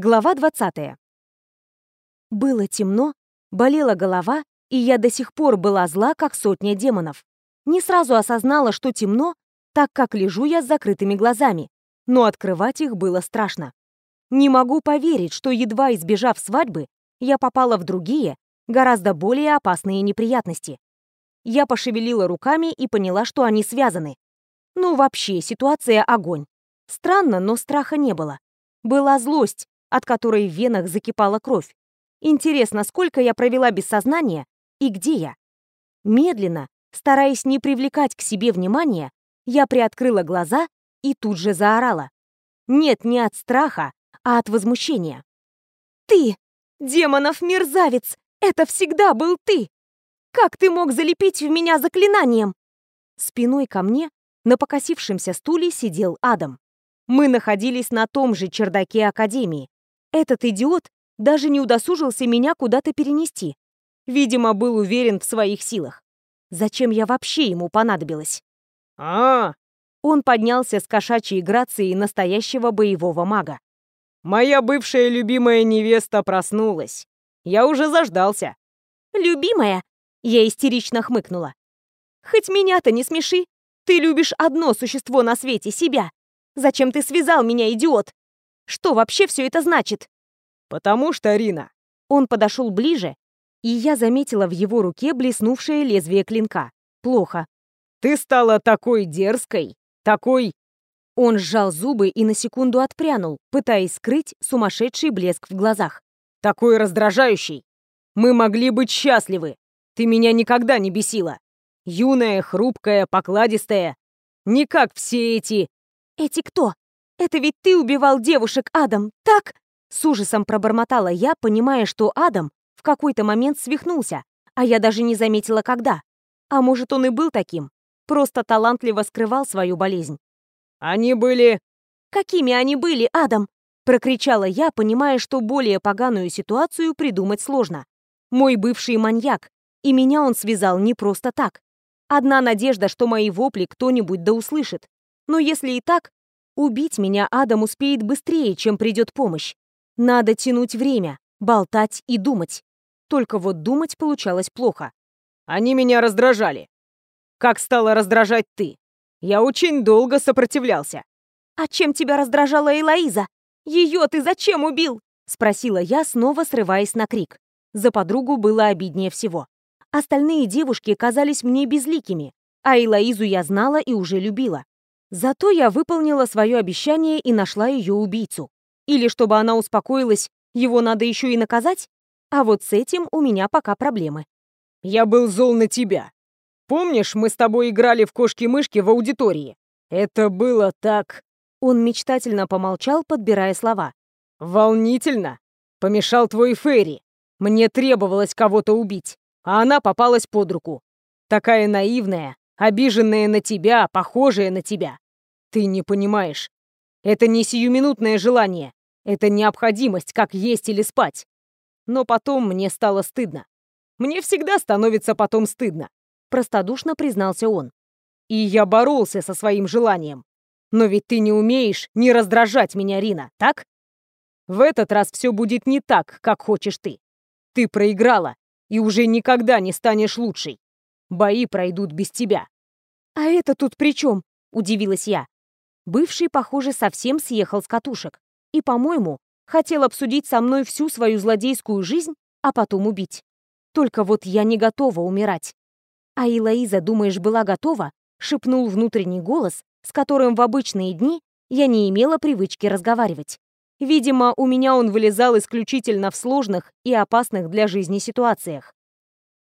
Глава 20. Было темно, болела голова, и я до сих пор была зла, как сотня демонов. Не сразу осознала, что темно, так как лежу я с закрытыми глазами, но открывать их было страшно. Не могу поверить, что, едва избежав свадьбы, я попала в другие, гораздо более опасные неприятности. Я пошевелила руками и поняла, что они связаны. Ну, вообще, ситуация огонь. Странно, но страха не было. Была злость, от которой в венах закипала кровь. Интересно, сколько я провела без сознания и где я? Медленно, стараясь не привлекать к себе внимания, я приоткрыла глаза и тут же заорала. Нет, не от страха, а от возмущения. «Ты! Демонов мерзавец! Это всегда был ты! Как ты мог залепить в меня заклинанием?» Спиной ко мне на покосившемся стуле сидел Адам. Мы находились на том же чердаке Академии, этот идиот даже не удосужился меня куда-то перенести. Видимо, был уверен в своих силах. Зачем я вообще ему понадобилась? а, -а, -а Он поднялся с кошачьей грацией настоящего боевого мага. «Моя бывшая любимая невеста проснулась. Я уже заждался». «Любимая?» Я истерично хмыкнула. «Хоть меня-то не смеши. Ты любишь одно существо на свете — себя. Зачем ты связал меня, идиот? Что вообще все это значит? Потому что, Рина... Он подошел ближе, и я заметила в его руке блеснувшее лезвие клинка. Плохо. Ты стала такой дерзкой, такой... Он сжал зубы и на секунду отпрянул, пытаясь скрыть сумасшедший блеск в глазах. Такой раздражающий. Мы могли быть счастливы. Ты меня никогда не бесила. Юная, хрупкая, покладистая. Не как все эти... Эти кто? «Это ведь ты убивал девушек, Адам, так?» С ужасом пробормотала я, понимая, что Адам в какой-то момент свихнулся, а я даже не заметила, когда. А может, он и был таким, просто талантливо скрывал свою болезнь. «Они были...» «Какими они были, Адам?» Прокричала я, понимая, что более поганую ситуацию придумать сложно. Мой бывший маньяк, и меня он связал не просто так. Одна надежда, что мои вопли кто-нибудь да услышит. Но если и так, Убить меня Адам успеет быстрее, чем придет помощь. Надо тянуть время, болтать и думать. Только вот думать получалось плохо. Они меня раздражали. Как стала раздражать ты? Я очень долго сопротивлялся. А чем тебя раздражала Элоиза? Ее ты зачем убил? Спросила я, снова срываясь на крик. За подругу было обиднее всего. Остальные девушки казались мне безликими, а Элоизу я знала и уже любила. Зато я выполнила свое обещание и нашла ее убийцу. Или чтобы она успокоилась, его надо еще и наказать? А вот с этим у меня пока проблемы. Я был зол на тебя. Помнишь, мы с тобой играли в кошки-мышки в аудитории? Это было так... Он мечтательно помолчал, подбирая слова. Волнительно. Помешал твой Ферри. Мне требовалось кого-то убить, а она попалась под руку. Такая наивная, обиженная на тебя, похожая на тебя. Ты не понимаешь. Это не сиюминутное желание. Это необходимость, как есть или спать. Но потом мне стало стыдно. Мне всегда становится потом стыдно. Простодушно признался он. И я боролся со своим желанием. Но ведь ты не умеешь не раздражать меня, Рина, так? В этот раз все будет не так, как хочешь ты. Ты проиграла и уже никогда не станешь лучшей. Бои пройдут без тебя». «А это тут при чем?» — удивилась я. Бывший, похоже, совсем съехал с катушек. И, по-моему, хотел обсудить со мной всю свою злодейскую жизнь, а потом убить. Только вот я не готова умирать. А Илоиза, думаешь, была готова? Шепнул внутренний голос, с которым в обычные дни я не имела привычки разговаривать. Видимо, у меня он вылезал исключительно в сложных и опасных для жизни ситуациях.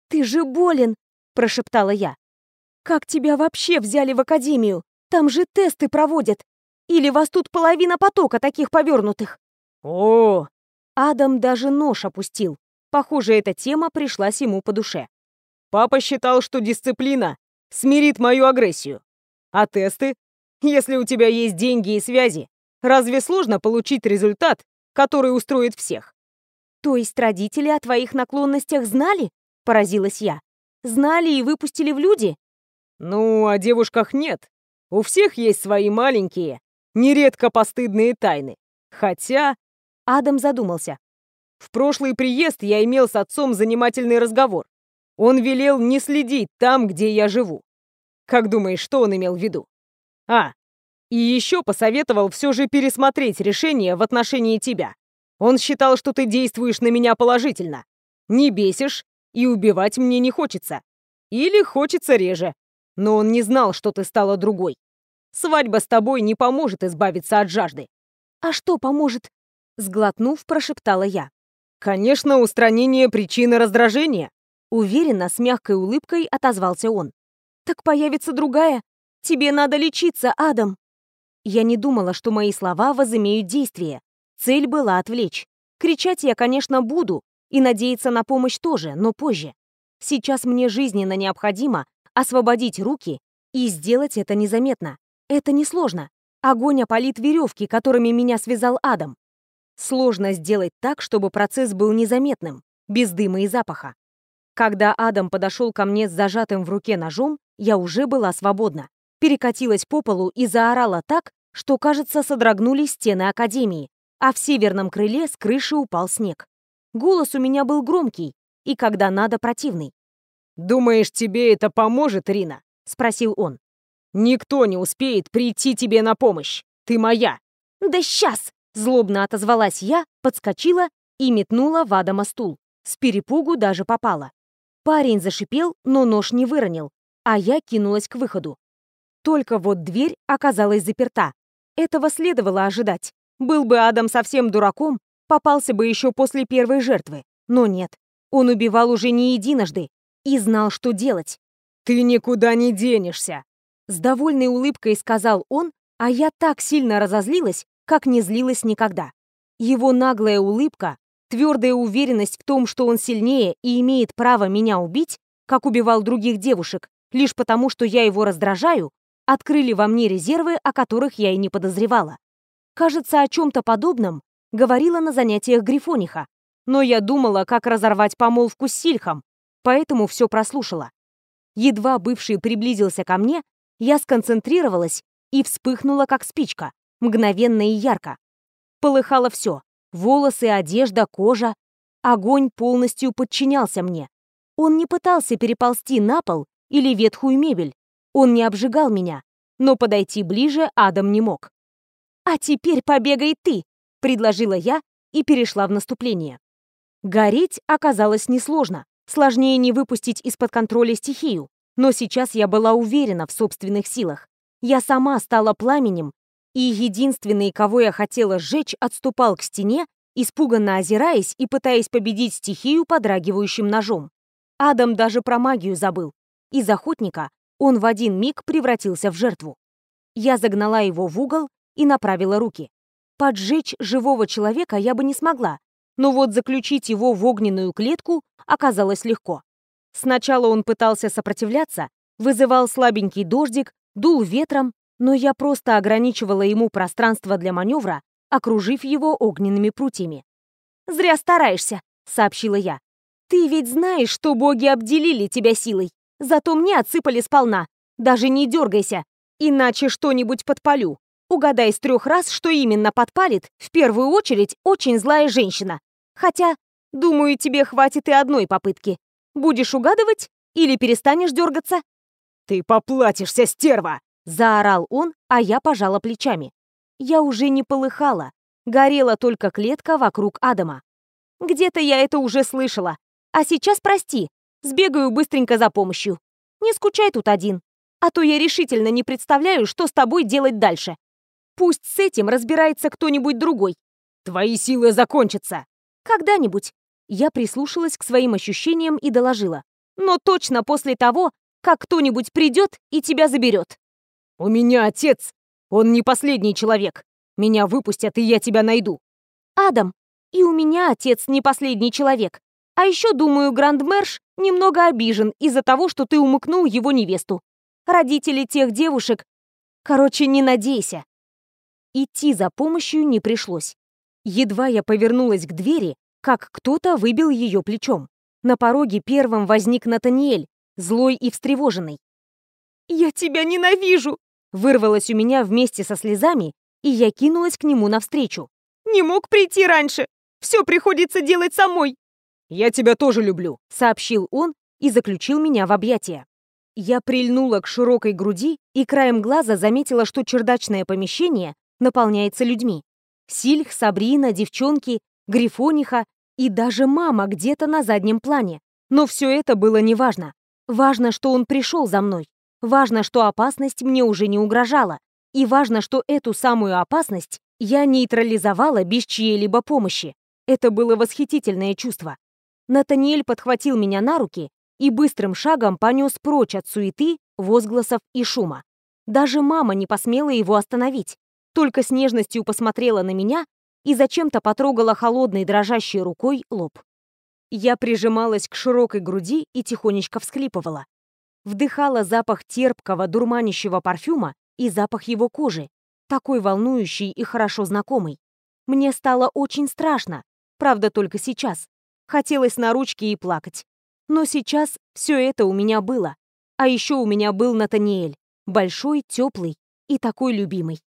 «Ты же болен!» Прошептала я. «Как тебя вообще взяли в академию? Там же тесты проводят. Или вас тут половина потока таких повернутых?» «О!» Адам даже нож опустил. Похоже, эта тема пришлась ему по душе. «Папа считал, что дисциплина смирит мою агрессию. А тесты? Если у тебя есть деньги и связи, разве сложно получить результат, который устроит всех?» «То есть родители о твоих наклонностях знали?» – поразилась я. Знали и выпустили в люди? Ну, о девушках нет. У всех есть свои маленькие, нередко постыдные тайны. Хотя... Адам задумался. В прошлый приезд я имел с отцом занимательный разговор. Он велел не следить там, где я живу. Как думаешь, что он имел в виду? А, и еще посоветовал все же пересмотреть решение в отношении тебя. Он считал, что ты действуешь на меня положительно. Не бесишь, и убивать мне не хочется. Или хочется реже. Но он не знал, что ты стала другой. Свадьба с тобой не поможет избавиться от жажды. А что поможет? Сглотнув, прошептала я. Конечно, устранение причины раздражения. Уверенно, с мягкой улыбкой отозвался он. Так появится другая. Тебе надо лечиться, Адам. Я не думала, что мои слова возымеют действие. Цель была отвлечь. Кричать я, конечно, буду, и надеяться на помощь тоже, но позже. Сейчас мне жизненно необходимо освободить руки и сделать это незаметно. Это несложно. Огонь опалит веревки, которыми меня связал Адам. Сложно сделать так, чтобы процесс был незаметным, без дыма и запаха. Когда Адам подошел ко мне с зажатым в руке ножом, я уже была свободна. Перекатилась по полу и заорала так, что, кажется, содрогнулись стены Академии, а в северном крыле с крыши упал снег. Голос у меня был громкий и, когда надо, противный. «Думаешь, тебе это поможет, Рина?» — спросил он. «Никто не успеет прийти тебе на помощь. Ты моя!» «Да сейчас!» — злобно отозвалась я, подскочила и метнула в Адама стул. С перепугу даже попала. Парень зашипел, но нож не выронил, а я кинулась к выходу. Только вот дверь оказалась заперта. Этого следовало ожидать. Был бы Адам совсем дураком, попался бы еще после первой жертвы. Но нет, он убивал уже не единожды и знал, что делать. «Ты никуда не денешься!» С довольной улыбкой сказал он, а я так сильно разозлилась, как не злилась никогда. Его наглая улыбка, твердая уверенность в том, что он сильнее и имеет право меня убить, как убивал других девушек, лишь потому, что я его раздражаю, открыли во мне резервы, о которых я и не подозревала. Кажется, о чем-то подобном говорила на занятиях Грифониха, но я думала, как разорвать помолвку с Сильхом, поэтому все прослушала. Едва бывший приблизился ко мне, я сконцентрировалась и вспыхнула, как спичка, мгновенно и ярко. Полыхало все — волосы, одежда, кожа. Огонь полностью подчинялся мне. Он не пытался переползти на пол или ветхую мебель. Он не обжигал меня, но подойти ближе Адам не мог. «А теперь побегай ты!» — предложила я и перешла в наступление. Гореть оказалось несложно. Сложнее не выпустить из-под контроля стихию. Но сейчас я была уверена в собственных силах. Я сама стала пламенем, и единственный, кого я хотела сжечь, отступал к стене, испуганно озираясь и пытаясь победить стихию подрагивающим ножом. Адам даже про магию забыл. Из охотника он в один миг превратился в жертву. Я загнала его в угол и направила руки. Поджечь живого человека я бы не смогла, но вот заключить его в огненную клетку оказалось легко. Сначала он пытался сопротивляться, вызывал слабенький дождик, дул ветром, но я просто ограничивала ему пространство для маневра, окружив его огненными прутьями. «Зря стараешься», — сообщила я. «Ты ведь знаешь, что боги обделили тебя силой, зато мне отсыпали сполна. Даже не дергайся, иначе что-нибудь подпалю. Угадай с трех раз, что именно подпалит, в первую очередь, очень злая женщина. Хотя, думаю, тебе хватит и одной попытки. Будешь угадывать или перестанешь дергаться?» «Ты поплатишься, стерва!» — заорал он, а я пожала плечами. Я уже не полыхала, горела только клетка вокруг Адама. «Где-то я это уже слышала. А сейчас прости, сбегаю быстренько за помощью. Не скучай тут один, а то я решительно не представляю, что с тобой делать дальше. Пусть с этим разбирается кто-нибудь другой. Твои силы закончатся. Когда-нибудь. Я прислушалась к своим ощущениям и доложила. Но точно после того, как кто-нибудь придет и тебя заберет. У меня отец. Он не последний человек. Меня выпустят, и я тебя найду. Адам, и у меня отец не последний человек. А еще, думаю, Грандмерш немного обижен из-за того, что ты умыкнул его невесту. Родители тех девушек... Короче, не надейся. Идти за помощью не пришлось. Едва я повернулась к двери, как кто-то выбил ее плечом. На пороге первым возник Натаниэль, злой и встревоженный. «Я тебя ненавижу!» Вырвалось у меня вместе со слезами, и я кинулась к нему навстречу. Не мог прийти раньше. Все приходится делать самой. Я тебя тоже люблю, сообщил он и заключил меня в объятия. Я прильнула к широкой груди и краем глаза заметила, что чердачное помещение наполняется людьми. Сильх, Сабрина, девчонки, Грифониха и даже мама где-то на заднем плане. Но все это было неважно. Важно, что он пришел за мной. Важно, что опасность мне уже не угрожала. И важно, что эту самую опасность я нейтрализовала без чьей-либо помощи. Это было восхитительное чувство. Натаниэль подхватил меня на руки и быстрым шагом понес прочь от суеты, возгласов и шума. Даже мама не посмела его остановить, только с нежностью посмотрела на меня и зачем-то потрогала холодной дрожащей рукой лоб. Я прижималась к широкой груди и тихонечко всхлипывала. Вдыхала запах терпкого, дурманящего парфюма и запах его кожи, такой волнующий и хорошо знакомый. Мне стало очень страшно, правда, только сейчас. Хотелось на ручки и плакать. Но сейчас все это у меня было. А еще у меня был Натаниэль, большой, теплый и такой любимый.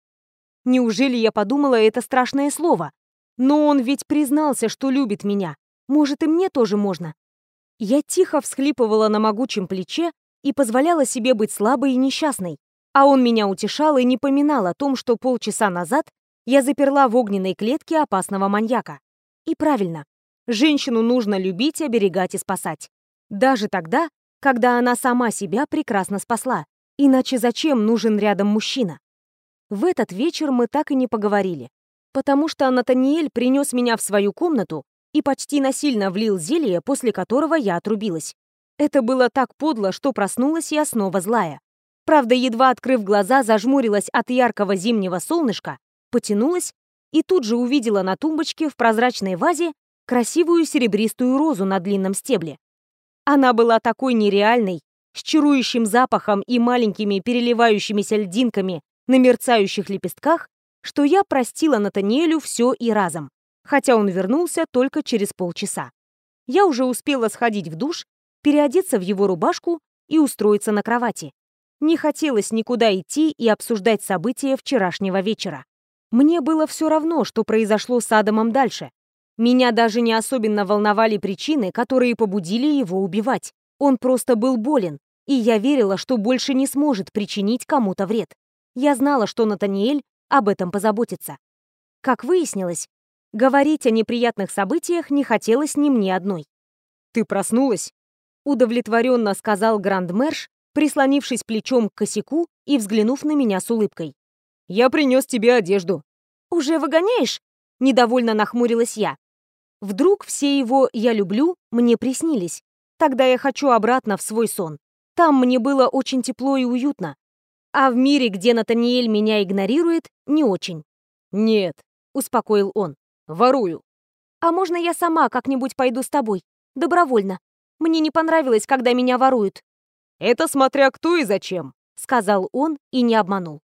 Неужели я подумала это страшное слово? Но он ведь признался, что любит меня. Может, и мне тоже можно? Я тихо всхлипывала на могучем плече и позволяла себе быть слабой и несчастной. А он меня утешал и не поминал о том, что полчаса назад я заперла в огненной клетке опасного маньяка. И правильно. Женщину нужно любить, оберегать и спасать. Даже тогда, когда она сама себя прекрасно спасла. Иначе зачем нужен рядом мужчина? В этот вечер мы так и не поговорили, потому что Натаниэль принес меня в свою комнату и почти насильно влил зелье, после которого я отрубилась. Это было так подло, что проснулась я снова злая. Правда, едва открыв глаза, зажмурилась от яркого зимнего солнышка, потянулась и тут же увидела на тумбочке в прозрачной вазе красивую серебристую розу на длинном стебле. Она была такой нереальной, с чарующим запахом и маленькими переливающимися льдинками на мерцающих лепестках, что я простила Натаниэлю все и разом, хотя он вернулся только через полчаса. Я уже успела сходить в душ, переодеться в его рубашку и устроиться на кровати. Не хотелось никуда идти и обсуждать события вчерашнего вечера. Мне было все равно, что произошло с Адамом дальше. Меня даже не особенно волновали причины, которые побудили его убивать. Он просто был болен, и я верила, что больше не сможет причинить кому-то вред. Я знала, что Натаниэль об этом позаботится. Как выяснилось, говорить о неприятных событиях не хотелось ни мне одной. «Ты проснулась?» Удовлетворенно сказал Грандмерш, прислонившись плечом к косяку и взглянув на меня с улыбкой. «Я принес тебе одежду». «Уже выгоняешь?» Недовольно нахмурилась я. Вдруг все его «я люблю» мне приснились. Тогда я хочу обратно в свой сон. Там мне было очень тепло и уютно. А в мире, где Натаниэль меня игнорирует, не очень. «Нет», — успокоил он, — «ворую». «А можно я сама как-нибудь пойду с тобой? Добровольно. Мне не понравилось, когда меня воруют». «Это смотря кто и зачем», — сказал он и не обманул.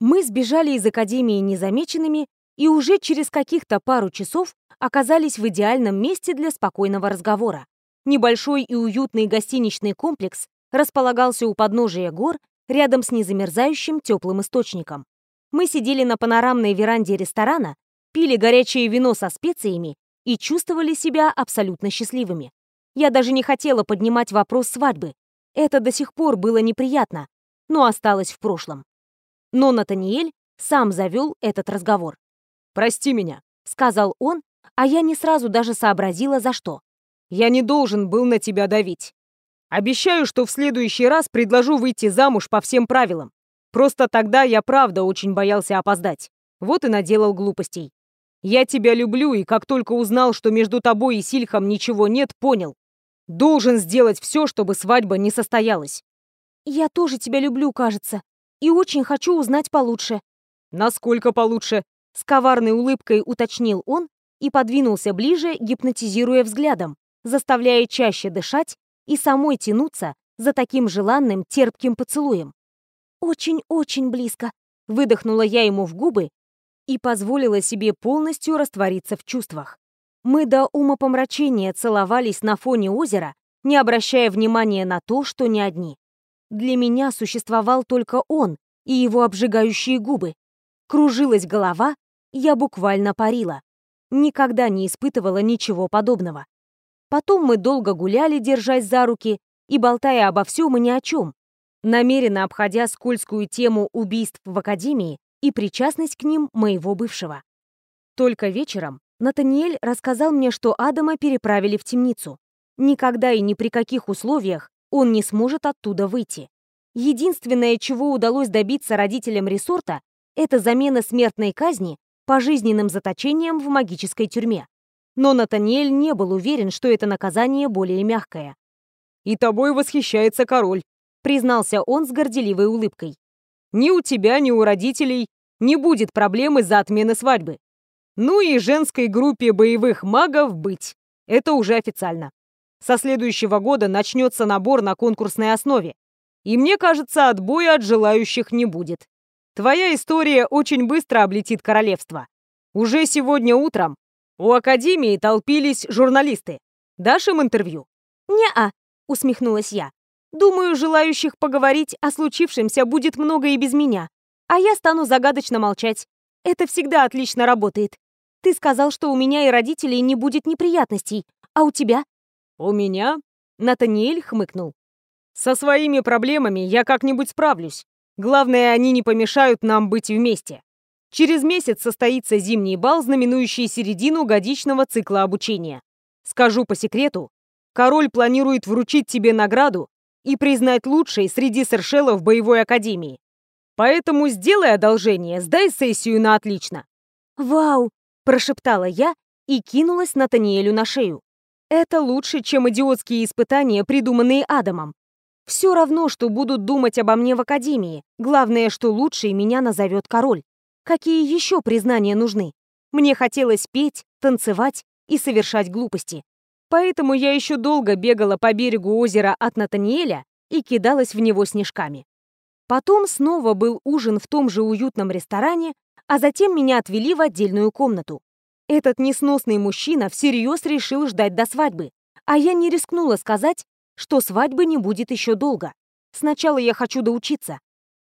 Мы сбежали из академии незамеченными и уже через каких-то пару часов оказались в идеальном месте для спокойного разговора. Небольшой и уютный гостиничный комплекс располагался у подножия гор рядом с незамерзающим теплым источником. Мы сидели на панорамной веранде ресторана, пили горячее вино со специями и чувствовали себя абсолютно счастливыми. Я даже не хотела поднимать вопрос свадьбы. Это до сих пор было неприятно, но осталось в прошлом. Но Натаниэль сам завел этот разговор. «Прости меня», — сказал он, а я не сразу даже сообразила, за что. «Я не должен был на тебя давить. Обещаю, что в следующий раз предложу выйти замуж по всем правилам. Просто тогда я правда очень боялся опоздать. Вот и наделал глупостей. Я тебя люблю, и как только узнал, что между тобой и Сильхом ничего нет, понял. Должен сделать все, чтобы свадьба не состоялась. Я тоже тебя люблю, кажется, и очень хочу узнать получше. Насколько получше? С коварной улыбкой уточнил он и подвинулся ближе, гипнотизируя взглядом, заставляя чаще дышать и самой тянуться за таким желанным терпким поцелуем. «Очень-очень близко», — выдохнула я ему в губы и позволила себе полностью раствориться в чувствах. Мы до умопомрачения целовались на фоне озера, не обращая внимания на то, что не одни. Для меня существовал только он и его обжигающие губы. Кружилась голова, я буквально парила. Никогда не испытывала ничего подобного. Потом мы долго гуляли, держась за руки и болтая обо всем и ни о чем, намеренно обходя скользкую тему убийств в Академии и причастность к ним моего бывшего. Только вечером Натаниэль рассказал мне, что Адама переправили в темницу. Никогда и ни при каких условиях он не сможет оттуда выйти. Единственное, чего удалось добиться родителям ресорта, это замена смертной казни пожизненным заточением в магической тюрьме. Но Натаниэль не был уверен, что это наказание более мягкое. «И тобой восхищается король», — признался он с горделивой улыбкой. «Ни у тебя, ни у родителей не будет проблем из-за отмены свадьбы. Ну и женской группе боевых магов быть. Это уже официально. Со следующего года начнется набор на конкурсной основе. И мне кажется, отбоя от желающих не будет. Твоя история очень быстро облетит королевство. Уже сегодня утром у Академии толпились журналисты. Дашь им интервью? «Не-а», — усмехнулась я. «Думаю, желающих поговорить о случившемся будет много и без меня. А я стану загадочно молчать. Это всегда отлично работает. Ты сказал, что у меня и родителей не будет неприятностей. А у тебя?» «У меня?» Натаниэль хмыкнул. «Со своими проблемами я как-нибудь справлюсь. Главное, они не помешают нам быть вместе. Через месяц состоится зимний бал, знаменующий середину годичного цикла обучения. Скажу по секрету, король планирует вручить тебе награду и признать лучшей среди сершелов боевой академии. Поэтому сделай одолжение, сдай сессию на отлично». «Вау!» прошептала я и кинулась Натаниэлю на шею. Это лучше, чем идиотские испытания, придуманные Адамом. Все равно, что будут думать обо мне в академии. Главное, что лучший меня назовет король. Какие еще признания нужны? Мне хотелось петь, танцевать и совершать глупости. Поэтому я еще долго бегала по берегу озера от Натаниэля и кидалась в него снежками. Потом снова был ужин в том же уютном ресторане, а затем меня отвели в отдельную комнату. Этот несносный мужчина всерьез решил ждать до свадьбы, а я не рискнула сказать, что свадьбы не будет еще долго. Сначала я хочу доучиться.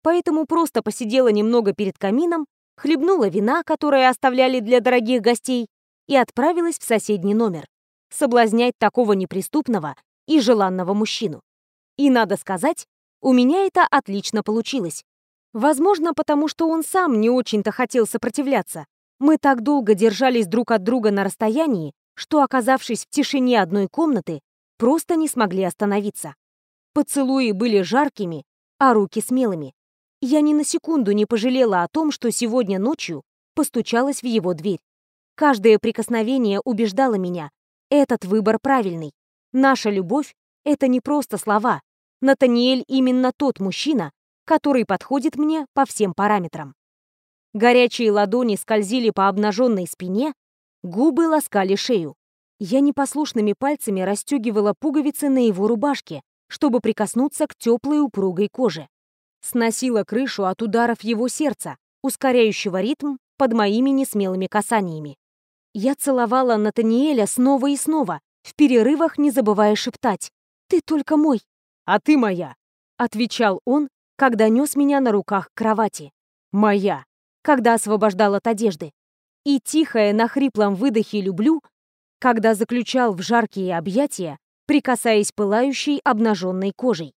Поэтому просто посидела немного перед камином, хлебнула вина, которое оставляли для дорогих гостей, и отправилась в соседний номер. Соблазнять такого неприступного и желанного мужчину. И надо сказать, у меня это отлично получилось. Возможно, потому что он сам не очень-то хотел сопротивляться. Мы так долго держались друг от друга на расстоянии, что, оказавшись в тишине одной комнаты, просто не смогли остановиться. Поцелуи были жаркими, а руки смелыми. Я ни на секунду не пожалела о том, что сегодня ночью постучалась в его дверь. Каждое прикосновение убеждало меня. Этот выбор правильный. Наша любовь — это не просто слова. Натаниэль именно тот мужчина, который подходит мне по всем параметрам. Горячие ладони скользили по обнаженной спине, губы ласкали шею. Я непослушными пальцами расстегивала пуговицы на его рубашке, чтобы прикоснуться к теплой упругой коже. Сносила крышу от ударов его сердца, ускоряющего ритм под моими несмелыми касаниями. Я целовала Натаниэля снова и снова, в перерывах не забывая шептать «Ты только мой». «А ты моя», — отвечал он, когда нес меня на руках к кровати. Моя. Когда освобождал от одежды. И тихое на хриплом выдохе «люблю», когда заключал в жаркие объятия, прикасаясь пылающей обнаженной кожей.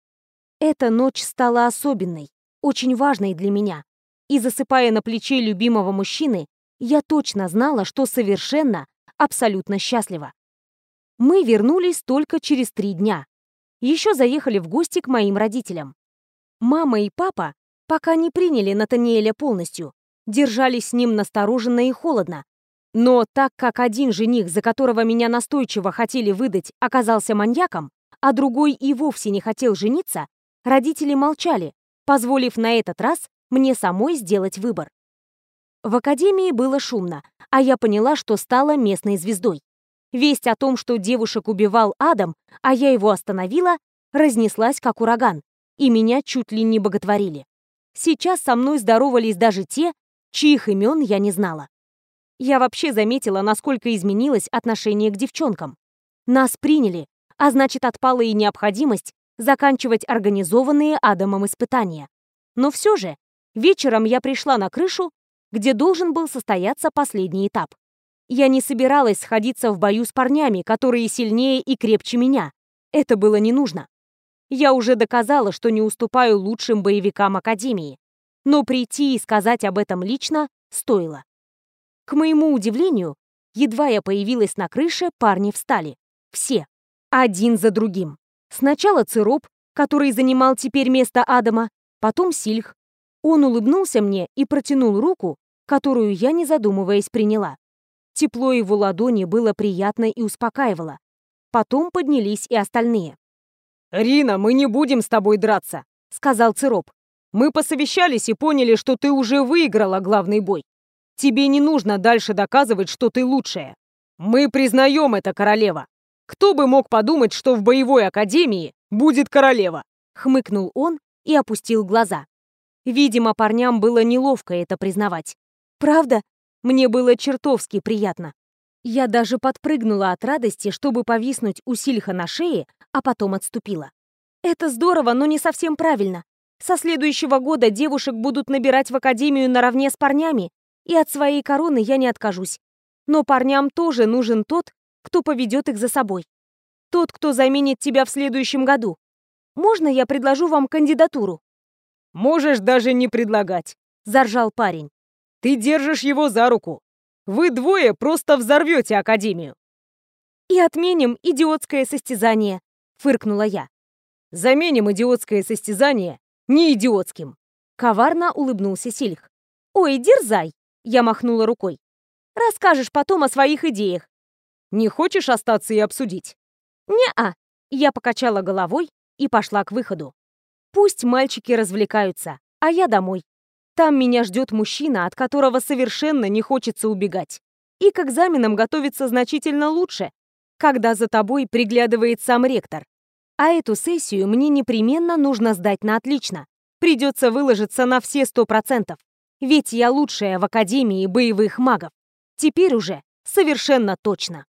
Эта ночь стала особенной, очень важной для меня. И засыпая на плече любимого мужчины, я точно знала, что совершенно, абсолютно счастлива. Мы вернулись только через три дня. Еще заехали в гости к моим родителям. Мама и папа пока не приняли Натаниэля полностью, держались с ним настороженно и холодно. Но так как один жених, за которого меня настойчиво хотели выдать, оказался маньяком, а другой и вовсе не хотел жениться, родители молчали, позволив на этот раз мне самой сделать выбор. В академии было шумно, а я поняла, что стала местной звездой. Весть о том, что девушек убивал Адам, а я его остановила, разнеслась как ураган, и меня чуть ли не боготворили. Сейчас со мной здоровались даже те, чьих имен я не знала. Я вообще заметила, насколько изменилось отношение к девчонкам. Нас приняли, а значит, отпала и необходимость заканчивать организованные Адамом испытания. Но все же, вечером я пришла на крышу где должен был состояться последний этап. Я не собиралась сходиться в бою с парнями, которые сильнее и крепче меня. Это было не нужно. Я уже доказала, что не уступаю лучшим боевикам Академии. Но прийти и сказать об этом лично стоило. К моему удивлению, едва я появилась на крыше, парни встали. Все. Один за другим. Сначала Цироп, который занимал теперь место Адама, потом Сильх. Он улыбнулся мне и протянул руку, которую я, не задумываясь, приняла. Тепло его ладони было приятно и успокаивало. Потом поднялись и остальные. «Рина, мы не будем с тобой драться», — сказал Цироп. «Мы посовещались и поняли, что ты уже выиграла главный бой. Тебе не нужно дальше доказывать, что ты лучшая. Мы признаем это, королева. Кто бы мог подумать, что в боевой академии будет королева?» Хмыкнул он и опустил глаза. Видимо, парням было неловко это признавать. «Правда?» Мне было чертовски приятно. Я даже подпрыгнула от радости, чтобы повиснуть у Сильха на шее, а потом отступила. Это здорово, но не совсем правильно. Со следующего года девушек будут набирать в академию наравне с парнями, и от своей короны я не откажусь. Но парням тоже нужен тот, кто поведет их за собой. Тот, кто заменит тебя в следующем году. Можно я предложу вам кандидатуру? Можешь даже не предлагать, заржал парень. Ты держишь его за руку. Вы двое просто взорвете Академию. И отменим идиотское состязание, фыркнула я. Заменим идиотское состязание не идиотским. Коварно улыбнулся Сильх. Ой, дерзай, я махнула рукой. Расскажешь потом о своих идеях. Не хочешь остаться и обсудить? Не-а. Я покачала головой и пошла к выходу. Пусть мальчики развлекаются, а я домой. Там меня ждет мужчина, от которого совершенно не хочется убегать. И к экзаменам готовиться значительно лучше, когда за тобой приглядывает сам ректор. А эту сессию мне непременно нужно сдать на отлично. Придется выложиться на все сто процентов. Ведь я лучшая в Академии боевых магов. Теперь уже совершенно точно.